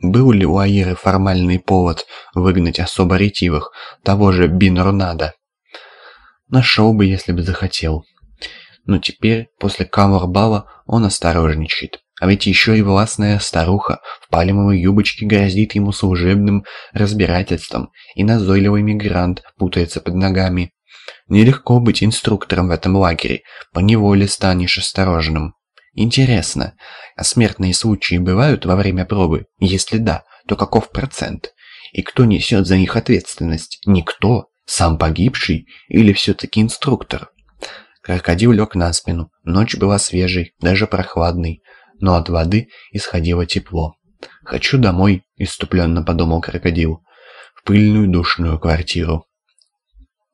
Был ли у Аиры формальный повод выгнать особо ретивых, того же Бинорнада? Нашел бы, если бы захотел. Но теперь, после Каморбала, он осторожничает. А ведь еще и властная старуха в палевой юбочке грозит ему служебным разбирательством, и назойливый мигрант путается под ногами. Нелегко быть инструктором в этом лагере, поневоле станешь осторожным. Интересно, а смертные случаи бывают во время пробы? Если да, то каков процент? И кто несет за них ответственность? Никто? Сам погибший? Или все-таки инструктор? Крокодил лег на спину. Ночь была свежей, даже прохладной, но от воды исходило тепло. «Хочу домой», – иступленно подумал крокодил, – «в пыльную душную квартиру».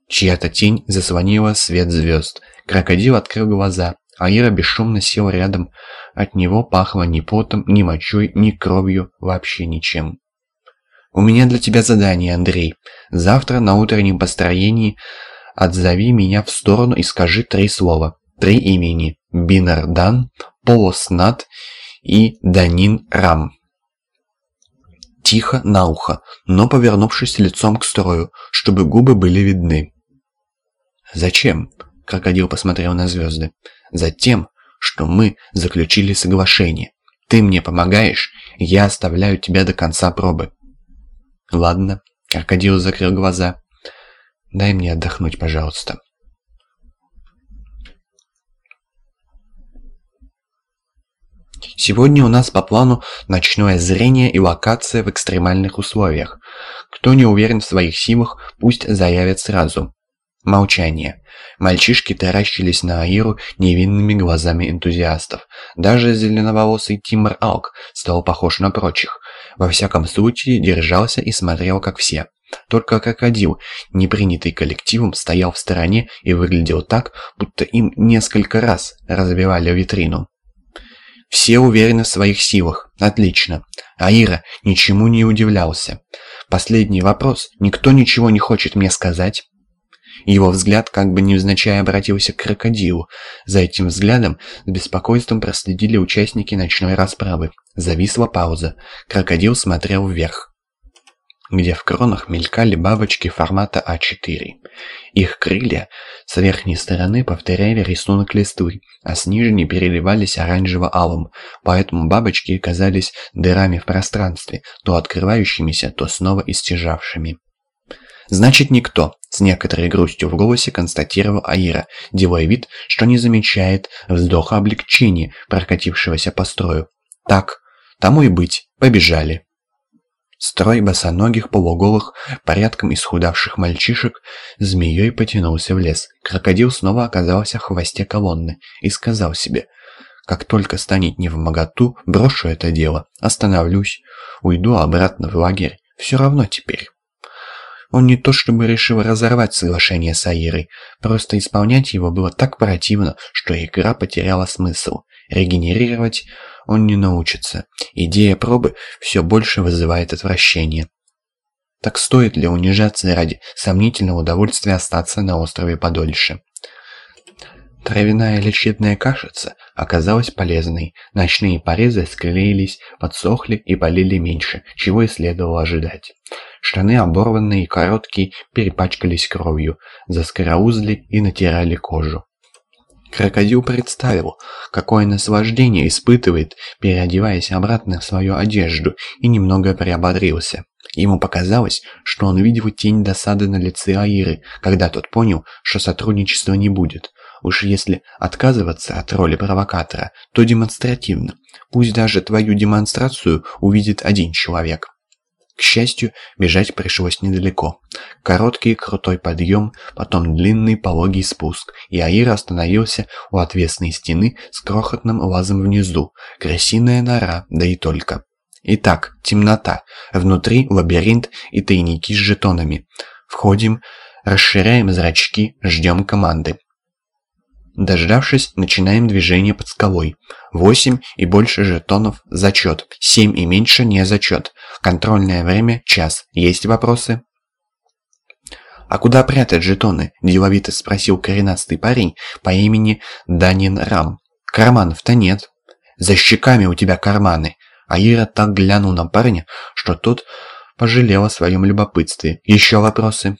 Чья-то тень заслонила свет звезд. Крокодил открыл глаза, а Ира бесшумно села рядом. От него пахло ни потом, ни мочой, ни кровью, вообще ничем. «У меня для тебя задание, Андрей. Завтра на утреннем построении Отзови меня в сторону и скажи три слова. Три имени. Бинардан, Полоснат и Данин Рам. Тихо, на ухо, но повернувшись лицом к строю, чтобы губы были видны. «Зачем?» – крокодил посмотрел на звезды. «Затем, что мы заключили соглашение. Ты мне помогаешь, я оставляю тебя до конца пробы». «Ладно», – крокодил закрыл глаза. Дай мне отдохнуть, пожалуйста. Сегодня у нас по плану ночное зрение и локация в экстремальных условиях. Кто не уверен в своих силах, пусть заявит сразу. Молчание. Мальчишки таращились на Аиру невинными глазами энтузиастов. Даже зеленоволосый Тимур Алк стал похож на прочих. Во всяком случае, держался и смотрел, как все. Только крокодил, не принятый коллективом, стоял в стороне и выглядел так, будто им несколько раз разбивали витрину. Все уверены в своих силах. Отлично. Аира ничему не удивлялся. Последний вопрос. Никто ничего не хочет мне сказать? Его взгляд как бы невзначай обратился к крокодилу. За этим взглядом с беспокойством проследили участники ночной расправы. Зависла пауза. Крокодил смотрел вверх где в кронах мелькали бабочки формата А4. Их крылья с верхней стороны повторяли рисунок листвы, а с нижней переливались оранжево-алым, поэтому бабочки казались дырами в пространстве, то открывающимися, то снова истяжавшими. «Значит, никто», — с некоторой грустью в голосе констатировал Аира, делая вид, что не замечает вздоха облегчения, прокатившегося по строю. «Так, тому и быть, побежали». Строй босоногих, полуголых, порядком исхудавших мальчишек змеей потянулся в лес. Крокодил снова оказался в хвосте колонны и сказал себе, «Как только станет не в моготу, брошу это дело, остановлюсь, уйду обратно в лагерь. Все равно теперь». Он не то чтобы решил разорвать соглашение с Аирой, просто исполнять его было так противно, что игра потеряла смысл. Регенерировать он не научится. Идея пробы все больше вызывает отвращение. Так стоит ли унижаться ради сомнительного удовольствия остаться на острове подольше? Травяная лечебная кашица оказалась полезной. Ночные порезы склеились, подсохли и болели меньше, чего и следовало ожидать. Штаны оборванные и короткие перепачкались кровью, заскороузли и натирали кожу. Крокодил представил, какое наслаждение испытывает, переодеваясь обратно в свою одежду, и немного приободрился. Ему показалось, что он видел тень досады на лице Аиры, когда тот понял, что сотрудничества не будет. Уж если отказываться от роли провокатора, то демонстративно. Пусть даже твою демонстрацию увидит один человек. К счастью, бежать пришлось недалеко. Короткий крутой подъем, потом длинный пологий спуск, и Аир остановился у отвесной стены с крохотным лазом внизу. Красивая нора, да и только. Итак, темнота. Внутри лабиринт и тайники с жетонами. Входим, расширяем зрачки, ждем команды. Дождавшись, начинаем движение под скалой. 8 и больше жетонов – зачет. 7 и меньше – не зачет. Контрольное время – час. Есть вопросы? «А куда прятать жетоны?» – деловито спросил коренастый парень по имени Данин Рам. «Карманов-то нет». «За щеками у тебя карманы». Аира так глянул на парня, что тот пожалел о своем любопытстве. «Еще вопросы?»